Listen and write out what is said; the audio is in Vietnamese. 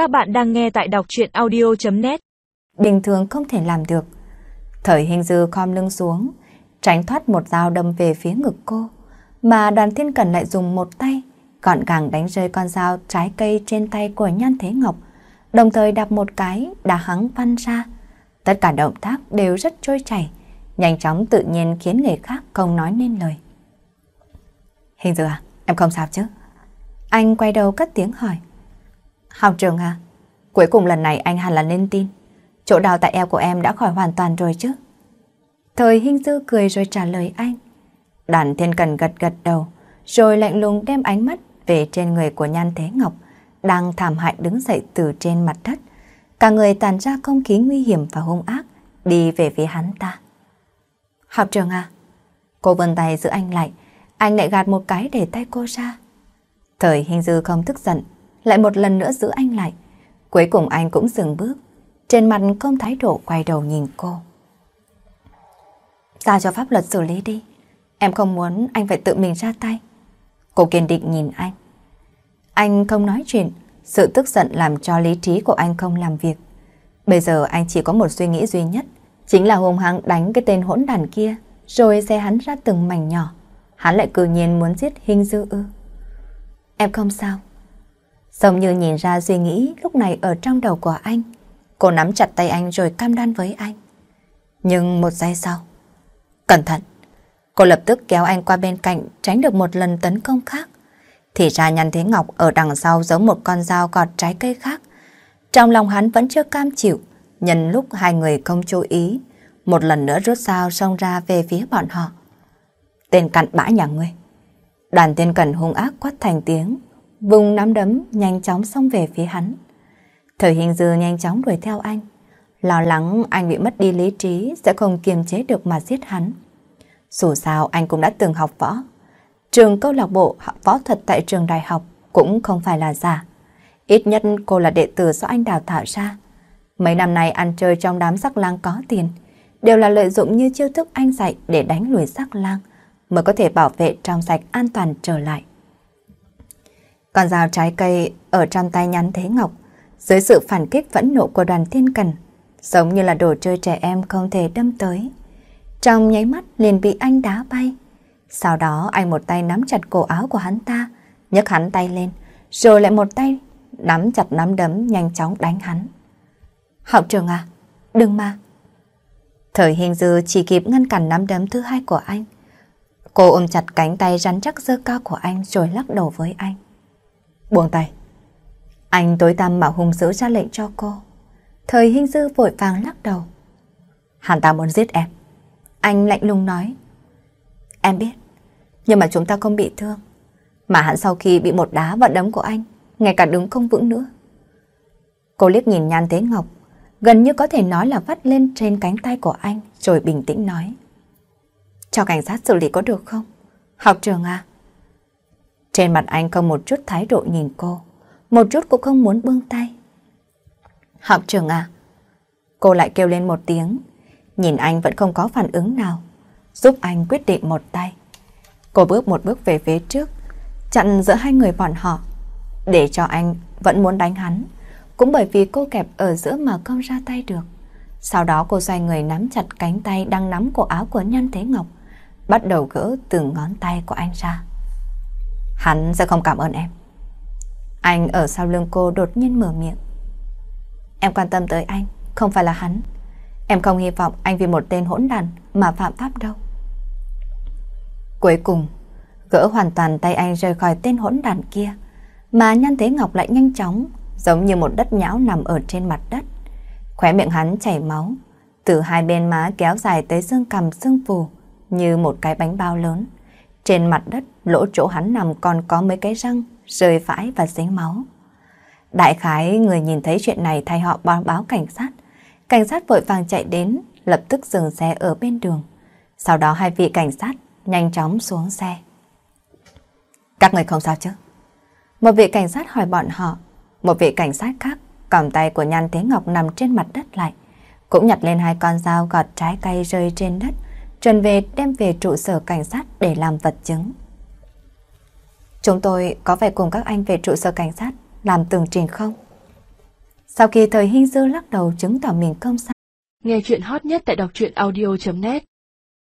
Các bạn đang nghe tại đọc chuyện audio.net Bình thường không thể làm được. Thời hình dư khom lưng xuống, tránh thoát một dao đâm về phía ngực cô. Mà đoàn thiên cần lại dùng một tay, gọn gàng đánh rơi con dao trái cây trên tay của Nhan Thế Ngọc, đồng thời đạp một cái đã hắng văn ra. Tất cả động tác đều rất trôi chảy, nhanh chóng tự nhiên khiến người khác không nói nên lời. Hình dư à, em không sao chứ? Anh quay đầu cất tiếng hỏi. Học trường à, cuối cùng lần này anh hẳn là lên tin. Chỗ đào tại eo của em đã khỏi hoàn toàn rồi chứ? Thời hình dư cười rồi trả lời anh. Đàn thiên cần gật gật đầu, rồi lạnh lùng đem ánh mắt về trên người của Nhan Thế Ngọc, đang thảm hại đứng dậy từ trên mặt đất. Cả người tàn ra không khí nguy hiểm và hung ác, đi về phía hắn ta. Học trường à, cô vươn tay giữ anh lại, anh lại gạt một cái để tay cô ra. Thời hình dư không tức giận, lại một lần nữa giữ anh lại. Cuối cùng anh cũng dừng bước, trên mặt không thái độ quay đầu nhìn cô. ta cho pháp luật xử lý đi. Em không muốn anh phải tự mình ra tay. Cô kiên định nhìn anh. Anh không nói chuyện, sự tức giận làm cho lý trí của anh không làm việc. Bây giờ anh chỉ có một suy nghĩ duy nhất, chính là hùng hăng đánh cái tên hỗn đàn kia, rồi xe hắn ra từng mảnh nhỏ. Hắn lại cư nhiên muốn giết hình dư ư. Em không sao. Giống như nhìn ra suy nghĩ lúc này ở trong đầu của anh. Cô nắm chặt tay anh rồi cam đoan với anh. Nhưng một giây sau. Cẩn thận. Cô lập tức kéo anh qua bên cạnh tránh được một lần tấn công khác. Thì ra nhăn thế ngọc ở đằng sau giống một con dao gọt trái cây khác. Trong lòng hắn vẫn chưa cam chịu. Nhân lúc hai người không chú ý, một lần nữa rút dao xông ra về phía bọn họ. Tên cặn bã nhà ngươi. Đoàn tên cần hung ác quát thành tiếng, vùng nắm đấm nhanh chóng xông về phía hắn. Thời hình dư nhanh chóng đuổi theo anh, lo lắng anh bị mất đi lý trí sẽ không kiềm chế được mà giết hắn. Dù sao anh cũng đã từng học võ. Trường câu lạc bộ võ thuật tại trường đại học cũng không phải là giả. Ít nhất cô là đệ tử do anh đào tạo ra. Mấy năm nay ăn chơi trong đám sắc lang có tiền, đều là lợi dụng như chiêu thức anh dạy để đánh lùi sắc lang mới có thể bảo vệ trong sạch an toàn trở lại. Con dao trái cây ở trong tay nhắn thế ngọc, dưới sự phản kích phẫn nộ của đoàn thiên cần, giống như là đồ chơi trẻ em không thể đâm tới. Trong nháy mắt liền bị anh đá bay. Sau đó anh một tay nắm chặt cổ áo của hắn ta, nhấc hắn tay lên, rồi lại một tay nắm chặt nắm đấm nhanh chóng đánh hắn. Học trường à, đừng mà. Thời hình dư chỉ kịp ngăn cản nắm đấm thứ hai của anh. Cô ôm chặt cánh tay rắn chắc dơ cao của anh rồi lắc đầu với anh. Buông tay. Anh tối tăm mà hung dữ ra lệnh cho cô. Thời hình dư vội vàng lắc đầu. Hắn ta muốn giết em. Anh lạnh lùng nói. Em biết, nhưng mà chúng ta không bị thương. Mà hắn sau khi bị một đá và đấm của anh, ngay cả đứng không vững nữa. Cô liếc nhìn Nhan Thế Ngọc, gần như có thể nói là vắt lên trên cánh tay của anh, rồi bình tĩnh nói. Cho cảnh sát xử lý có được không? Học trường à? Trên mặt anh không một chút thái độ nhìn cô, một chút cũng không muốn buông tay. Học trường à? Cô lại kêu lên một tiếng, nhìn anh vẫn không có phản ứng nào, giúp anh quyết định một tay. Cô bước một bước về phía trước, chặn giữa hai người bọn họ, để cho anh vẫn muốn đánh hắn, cũng bởi vì cô kẹp ở giữa mà không ra tay được. Sau đó cô xoay người nắm chặt cánh tay đang nắm cổ áo của Nhân Thế Ngọc, bắt đầu gỡ từng ngón tay của anh ra. Hắn sẽ không cảm ơn em. Anh ở sau lưng cô đột nhiên mở miệng. Em quan tâm tới anh, không phải là hắn. Em không hy vọng anh vì một tên hỗn đàn mà phạm pháp đâu. Cuối cùng, gỡ hoàn toàn tay anh rời khỏi tên hỗn đàn kia, mà Nhan Thế Ngọc lại nhanh chóng, giống như một đất nhão nằm ở trên mặt đất. Khóe miệng hắn chảy máu, từ hai bên má kéo dài tới xương cằm xương phù, như một cái bánh bao lớn. Trên mặt đất, lỗ chỗ hắn nằm còn có mấy cái răng, rơi vãi và dính máu. Đại khái người nhìn thấy chuyện này thay họ báo báo cảnh sát. Cảnh sát vội vàng chạy đến, lập tức dừng xe ở bên đường. Sau đó hai vị cảnh sát nhanh chóng xuống xe. Các người không sao chứ? Một vị cảnh sát hỏi bọn họ, một vị cảnh sát khác cầm tay của Nhan Thế Ngọc nằm trên mặt đất lại, cũng nhặt lên hai con dao gọt trái cây rơi trên đất, chuẩn về đem về trụ sở cảnh sát để làm vật chứng. Chúng tôi có phải cùng các anh về trụ sở cảnh sát làm tường trình không? Sau khi thời hình dư lắc đầu chứng tỏ mình không sai. Nghe chuyện hot nhất tại đọc truyện audio.net